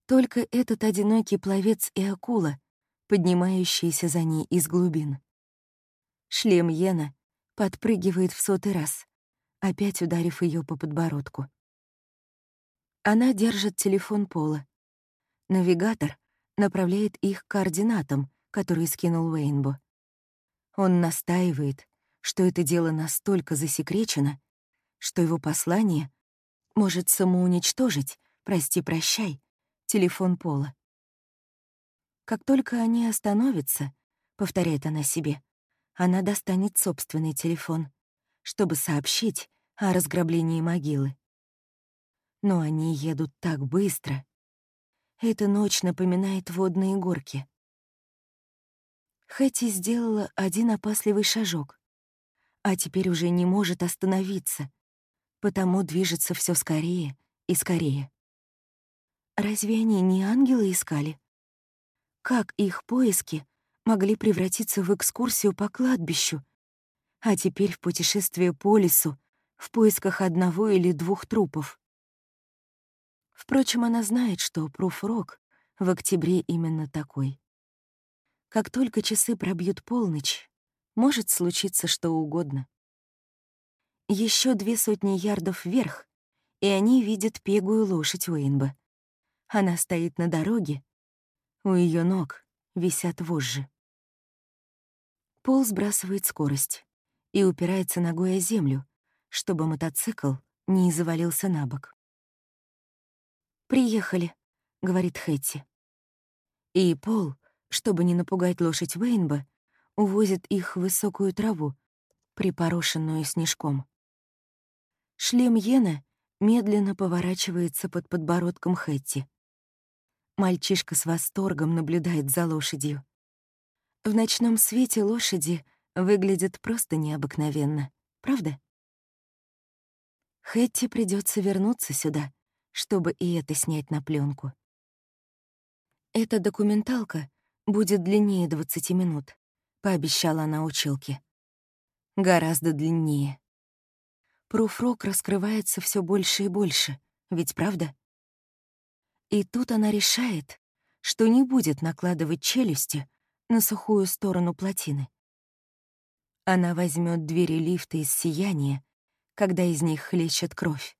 Только этот одинокий пловец и акула, поднимающиеся за ней из глубин. Шлем Йена подпрыгивает в сотый раз, опять ударив ее по подбородку. Она держит телефон Пола. Навигатор направляет их к координатам, которые скинул Уэйнбо. Он настаивает, что это дело настолько засекречено, что его послание может самоуничтожить, прости-прощай, телефон Пола. Как только они остановятся, повторяет она себе, она достанет собственный телефон, чтобы сообщить о разграблении могилы. Но они едут так быстро. Эта ночь напоминает водные горки. Хэти сделала один опасливый шажок, а теперь уже не может остановиться, потому движется все скорее и скорее. Разве они не ангелы искали? Как их поиски могли превратиться в экскурсию по кладбищу, а теперь в путешествие по лесу в поисках одного или двух трупов? Впрочем, она знает, что пруфрок в октябре именно такой. Как только часы пробьют полночь, может случиться что угодно. Еще две сотни ярдов вверх, и они видят пегую лошадь Уэйнба. Она стоит на дороге, у ее ног висят вожжи. Пол сбрасывает скорость и упирается ногой о землю, чтобы мотоцикл не завалился на бок. «Приехали», — говорит Хэтти. И Пол, чтобы не напугать лошадь Вейнба, увозит их в высокую траву, припорошенную снежком. Шлем Йена медленно поворачивается под подбородком Хэтти. Мальчишка с восторгом наблюдает за лошадью. В ночном свете лошади выглядят просто необыкновенно, правда? Хэтти придется вернуться сюда, чтобы и это снять на пленку. Эта документалка будет длиннее 20 минут, пообещала она училке. Гораздо длиннее. Пруфрок раскрывается все больше и больше, ведь правда? И тут она решает, что не будет накладывать челюсти на сухую сторону плотины. Она возьмет двери лифта из сияния, когда из них хлещет кровь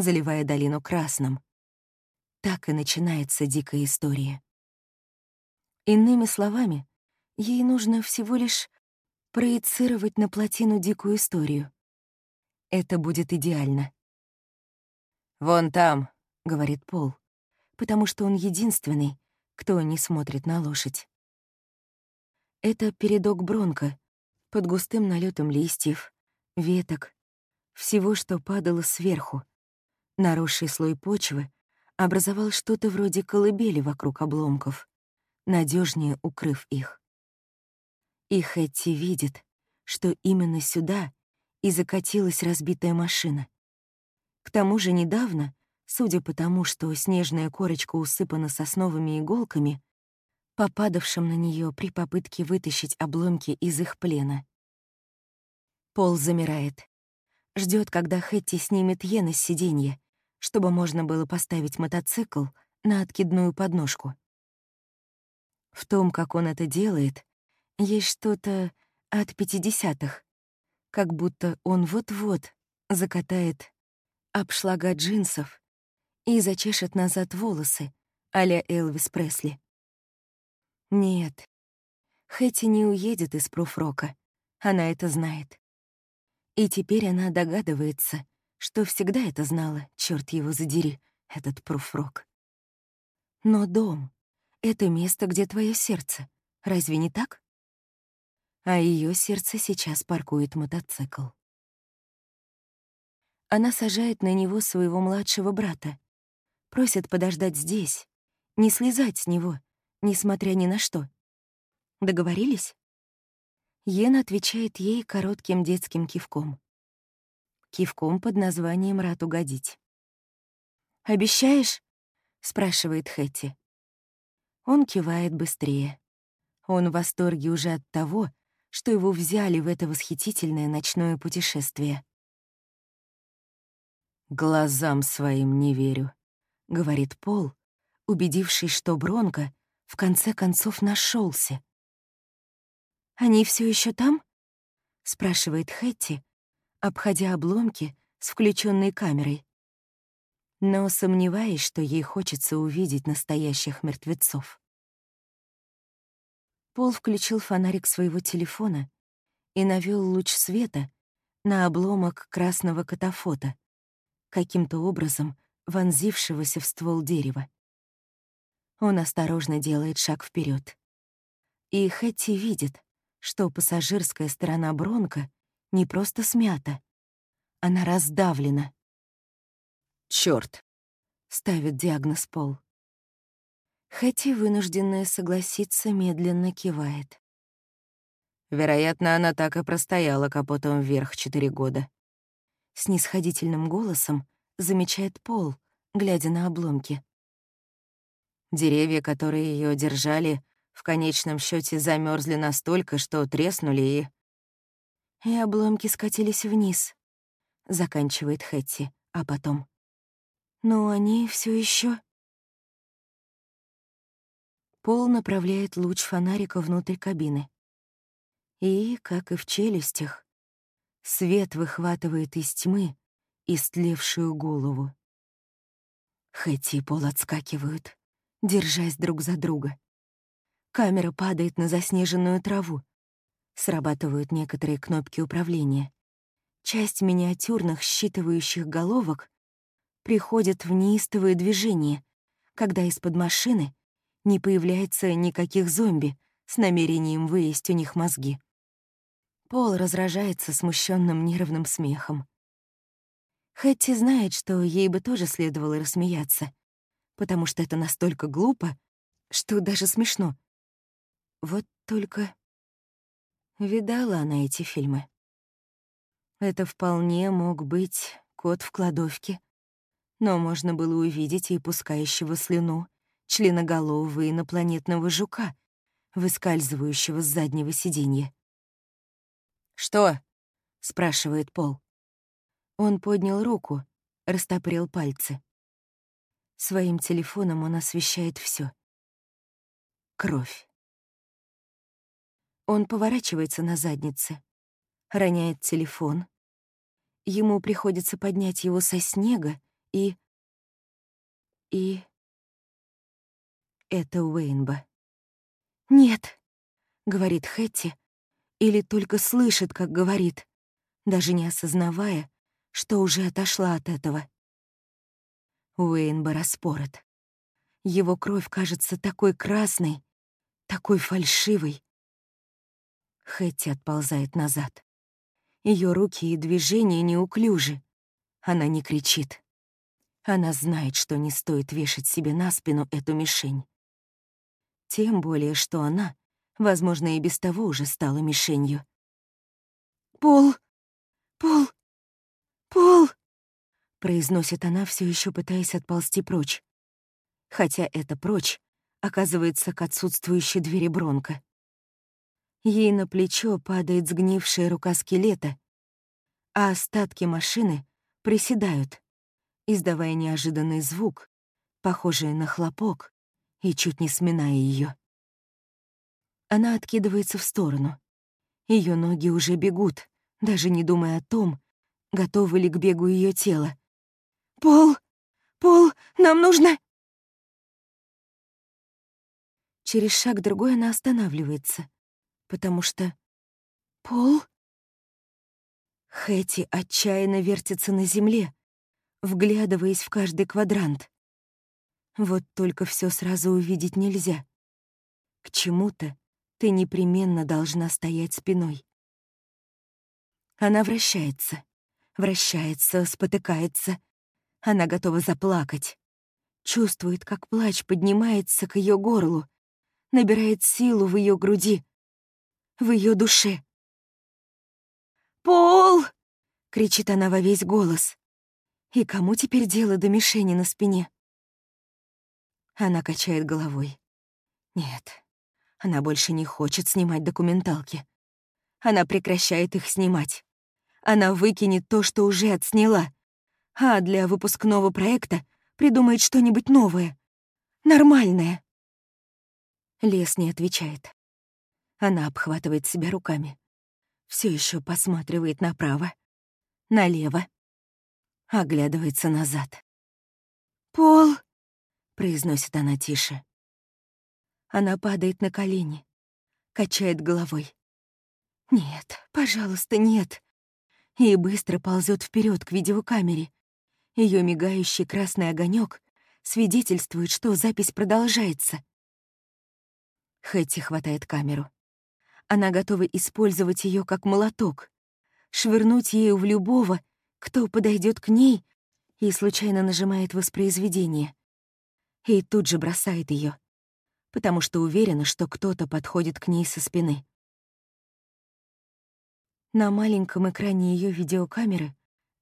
заливая долину красным. Так и начинается дикая история. Иными словами, ей нужно всего лишь проецировать на плотину дикую историю. Это будет идеально. «Вон там», — говорит Пол, потому что он единственный, кто не смотрит на лошадь. Это передок Бронко под густым налетом листьев, веток, всего, что падало сверху, Наросший слой почвы образовал что-то вроде колыбели вокруг обломков, надежнее укрыв их. И Хэтти видит, что именно сюда и закатилась разбитая машина. К тому же недавно, судя по тому, что снежная корочка усыпана сосновыми иголками, попадавшим на нее при попытке вытащить обломки из их плена. Пол замирает. ждет, когда Хэтти снимет Йена с сиденья чтобы можно было поставить мотоцикл на откидную подножку. В том, как он это делает, есть что-то от пятидесятых, как будто он вот-вот закатает обшлага джинсов и зачешет назад волосы а-ля Элвис Пресли. Нет, Хэти не уедет из пруфрока, она это знает. И теперь она догадывается, что всегда это знала, черт его задери, этот пруфрок. Но дом — это место, где твое сердце. Разве не так? А ее сердце сейчас паркует мотоцикл. Она сажает на него своего младшего брата, просит подождать здесь, не слезать с него, несмотря ни на что. Договорились? Йен отвечает ей коротким детским кивком кивком под названием «Рад угодить». «Обещаешь?» — спрашивает Хэти. Он кивает быстрее. Он в восторге уже от того, что его взяли в это восхитительное ночное путешествие. «Глазам своим не верю», — говорит Пол, убедившись, что Бронко в конце концов нашелся. «Они все еще там?» — спрашивает Хэтти, обходя обломки с включенной камерой. Но сомневаясь, что ей хочется увидеть настоящих мертвецов. Пол включил фонарик своего телефона и навел луч света на обломок красного катафота, каким-то образом вонзившегося в ствол дерева. Он осторожно делает шаг вперед. И Хэтти видит, что пассажирская сторона Бронка не просто смята. Она раздавлена. Черт! ставит диагноз Пол. Хэти, вынужденная согласиться, медленно кивает. Вероятно, она так и простояла капотом вверх четыре года. снисходительным голосом замечает Пол, глядя на обломки. Деревья, которые ее держали, в конечном счете замерзли настолько, что треснули и... И обломки скатились вниз, заканчивает Хэтти, а потом. Но они все еще. Пол направляет луч фонарика внутрь кабины. И, как и в челюстях, свет выхватывает из тьмы истлевшую голову. Хэти и Пол отскакивают, держась друг за друга. Камера падает на заснеженную траву. Срабатывают некоторые кнопки управления. Часть миниатюрных считывающих головок приходит в неистовые движения, когда из-под машины не появляется никаких зомби с намерением выесть у них мозги. Пол разражается смущенным нервным смехом. Хэтти знает, что ей бы тоже следовало рассмеяться, потому что это настолько глупо, что даже смешно. Вот только... Видала она эти фильмы. Это вполне мог быть кот в кладовке, но можно было увидеть и пускающего слюну членоголового инопланетного жука, выскальзывающего с заднего сиденья. «Что?» — спрашивает Пол. Он поднял руку, растопрел пальцы. Своим телефоном он освещает все. Кровь. Он поворачивается на заднице, роняет телефон. Ему приходится поднять его со снега и... И... Это Уэйнба. «Нет», — говорит Хэтти, или только слышит, как говорит, даже не осознавая, что уже отошла от этого. Уэйнба распорот. Его кровь кажется такой красной, такой фальшивой. Хэтти отползает назад. Ее руки и движения неуклюжи. Она не кричит. Она знает, что не стоит вешать себе на спину эту мишень. Тем более, что она, возможно, и без того уже стала мишенью. «Пол! Пол! Пол!» — произносит она, все еще пытаясь отползти прочь. Хотя это прочь оказывается к отсутствующей двери Бронка. Ей на плечо падает сгнившая рука скелета, а остатки машины приседают, издавая неожиданный звук, похожий на хлопок, и чуть не сминая ее. Она откидывается в сторону. Ее ноги уже бегут, даже не думая о том, готовы ли к бегу ее тело. «Пол! Пол! Нам нужно...» Через шаг другой она останавливается, потому что... «Пол?» Хэти отчаянно вертится на земле, вглядываясь в каждый квадрант. Вот только все сразу увидеть нельзя. К чему-то ты непременно должна стоять спиной. Она вращается, вращается, спотыкается. Она готова заплакать. Чувствует, как плач поднимается к ее горлу, набирает силу в ее груди, в ее душе. «Пол!» — кричит она во весь голос. И кому теперь дело до мишени на спине? Она качает головой. Нет, она больше не хочет снимать документалки. Она прекращает их снимать. Она выкинет то, что уже отсняла. А для выпускного проекта придумает что-нибудь новое. Нормальное. Лес не отвечает. Она обхватывает себя руками. Все еще посматривает направо, налево, оглядывается назад. «Пол!» произносит она тише. Она падает на колени, качает головой. «Нет, пожалуйста, нет!» И быстро ползет вперед к видеокамере. Ее мигающий красный огонек свидетельствует, что запись продолжается. Хэтти хватает камеру. Она готова использовать ее как молоток, швырнуть ею в любого, кто подойдет к ней и случайно нажимает воспроизведение и тут же бросает ее, потому что уверена, что кто-то подходит к ней со спины. На маленьком экране ее видеокамеры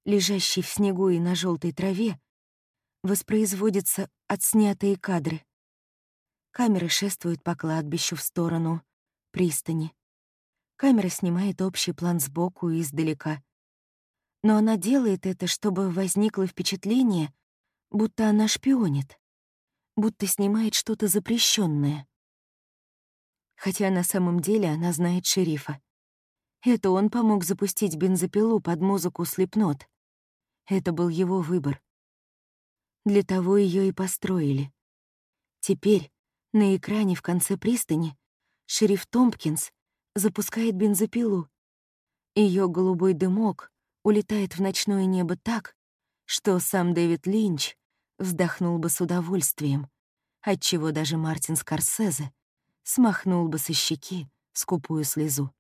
лежащий в снегу и на желтой траве, воспроизводятся отснятые кадры. Камера шествует по кладбищу в сторону пристани. Камера снимает общий план сбоку и издалека. Но она делает это, чтобы возникло впечатление, будто она шпионит, будто снимает что-то запрещенное. Хотя на самом деле она знает шерифа. Это он помог запустить бензопилу под музыку слепнот. Это был его выбор. Для того ее и построили. Теперь на экране в конце пристани шериф Томпкинс запускает бензопилу. Ее голубой дымок улетает в ночное небо так, что сам Дэвид Линч вздохнул бы с удовольствием, отчего даже Мартин Скорсезе смахнул бы со щеки скупую слезу.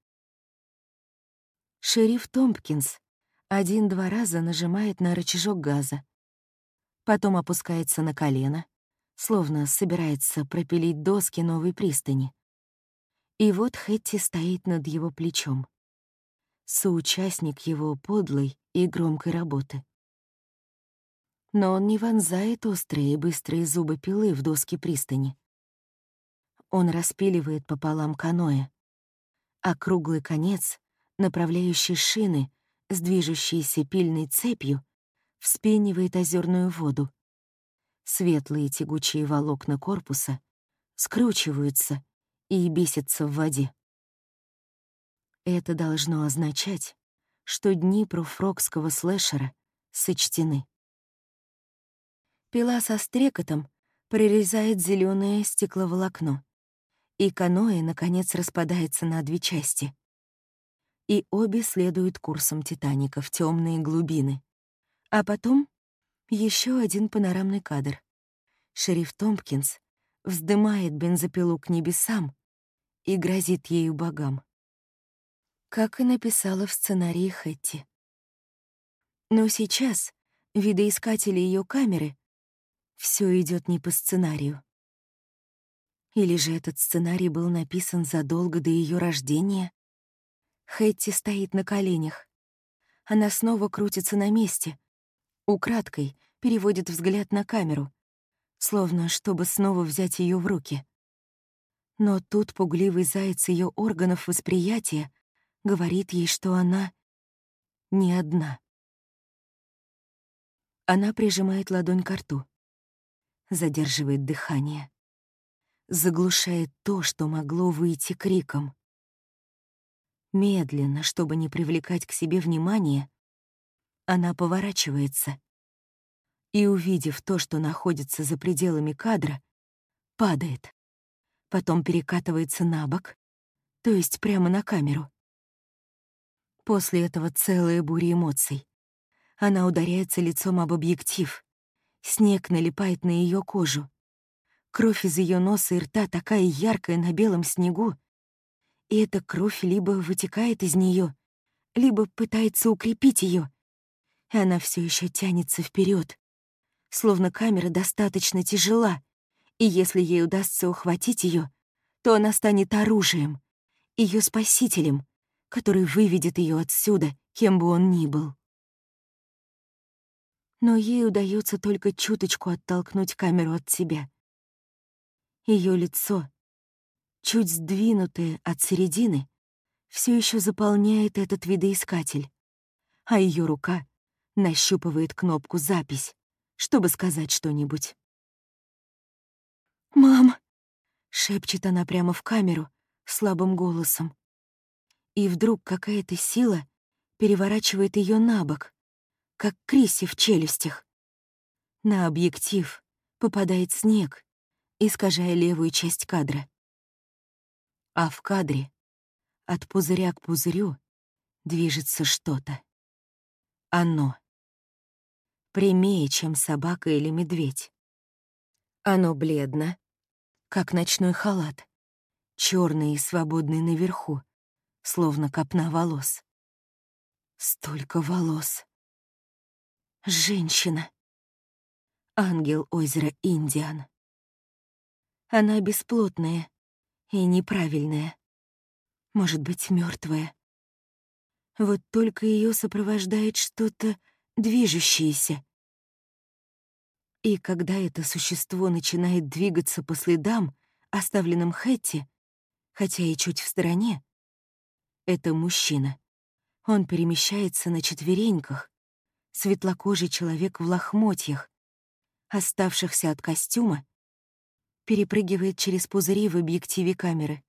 Шериф Томпкинс один-два раза нажимает на рычажок газа, потом опускается на колено, словно собирается пропилить доски новой пристани. И вот Хэтти стоит над его плечом. Соучастник его подлой и громкой работы. Но он не вонзает острые и быстрые зубы пилы в доски пристани. Он распиливает пополам каноэ, а круглый конец направляющий шины с движущейся пильной цепью, вспенивает озерную воду. Светлые тягучие волокна корпуса скручиваются и бесятся в воде. Это должно означать, что дни профрокского слэшера сочтены. Пила со стрекотом прорезает зеленое стекловолокно, и каноэ, наконец, распадается на две части и обе следуют курсом Титаника в темные глубины. А потом еще один панорамный кадр. Шериф Томпкинс вздымает бензопилу к небесам и грозит ею богам. Как и написала в сценарии Хэтти. Но сейчас видоискатели ее камеры все идет не по сценарию. Или же этот сценарий был написан задолго до ее рождения? Хэтти стоит на коленях. Она снова крутится на месте. Украдкой переводит взгляд на камеру, словно чтобы снова взять ее в руки. Но тут пугливый заяц ее органов восприятия говорит ей, что она не одна. Она прижимает ладонь к рту, задерживает дыхание, заглушает то, что могло выйти криком. Медленно, чтобы не привлекать к себе внимания, она поворачивается и, увидев то, что находится за пределами кадра, падает. Потом перекатывается на бок, то есть прямо на камеру. После этого целая буря эмоций. Она ударяется лицом об объектив. Снег налипает на ее кожу. Кровь из ее носа и рта такая яркая на белом снегу, и эта кровь либо вытекает из нее, либо пытается укрепить ее. И она все еще тянется вперед, словно камера достаточно тяжела, и если ей удастся ухватить ее, то она станет оружием, ее спасителем, который выведет ее отсюда, кем бы он ни был. Но ей удается только чуточку оттолкнуть камеру от себя. Ее лицо чуть сдвинутая от середины, все еще заполняет этот видоискатель, а ее рука нащупывает кнопку «Запись», чтобы сказать что-нибудь. «Мам!» — шепчет она прямо в камеру слабым голосом. И вдруг какая-то сила переворачивает ее на бок, как Криси в челюстях. На объектив попадает снег, искажая левую часть кадра. А в кадре от пузыря к пузырю движется что-то. Оно. Прямее, чем собака или медведь. Оно бледно, как ночной халат, черный и свободный наверху, словно копна волос. Столько волос. Женщина. Ангел озера Индиан. Она бесплотная, и неправильная. Может быть, мертвая. Вот только ее сопровождает что-то движущееся. И когда это существо начинает двигаться по следам, оставленным Хэтти, хотя и чуть в стороне, это мужчина. Он перемещается на четвереньках, светлокожий человек в лохмотьях, оставшихся от костюма, перепрыгивает через пузыри в объективе камеры.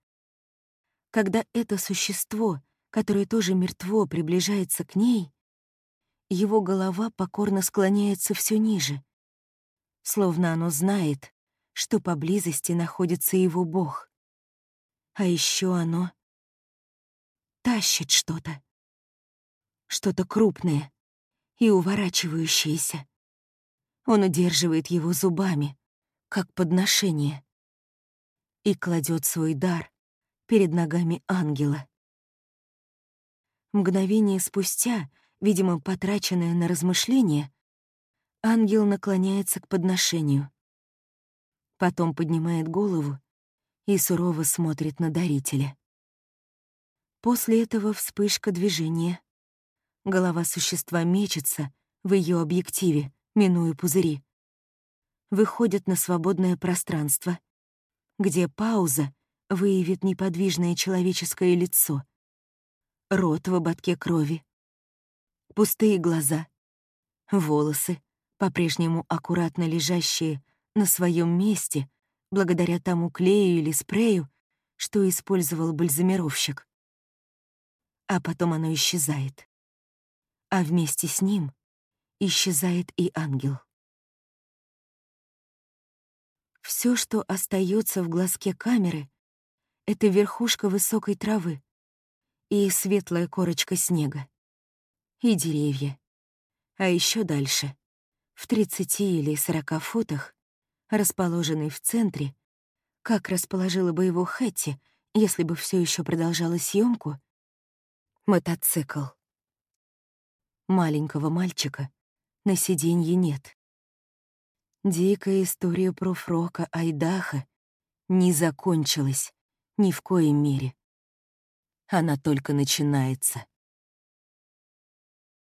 Когда это существо, которое тоже мертво, приближается к ней, его голова покорно склоняется все ниже, словно оно знает, что поблизости находится его бог. А еще оно тащит что-то. Что-то крупное и уворачивающееся. Он удерживает его зубами, как подношение, и кладет свой дар перед ногами ангела. Мгновение спустя, видимо, потраченное на размышление, ангел наклоняется к подношению. Потом поднимает голову и сурово смотрит на дарителя. После этого вспышка движения. Голова существа мечется в ее объективе, минуя пузыри. Выходит на свободное пространство, где пауза выявит неподвижное человеческое лицо, рот в ободке крови, пустые глаза, волосы, по-прежнему аккуратно лежащие на своем месте благодаря тому клею или спрею, что использовал бальзамировщик. А потом оно исчезает. А вместе с ним исчезает и ангел. Все, что остается в глазке камеры, это верхушка высокой травы и светлая корочка снега, и деревья. А еще дальше, в 30 или 40 футах, расположенный в центре, как расположила бы его Хэтти, если бы все еще продолжала съемку, мотоцикл. Маленького мальчика на сиденье нет. Дикая история про Фрока Айдаха не закончилась ни в коей мере. Она только начинается.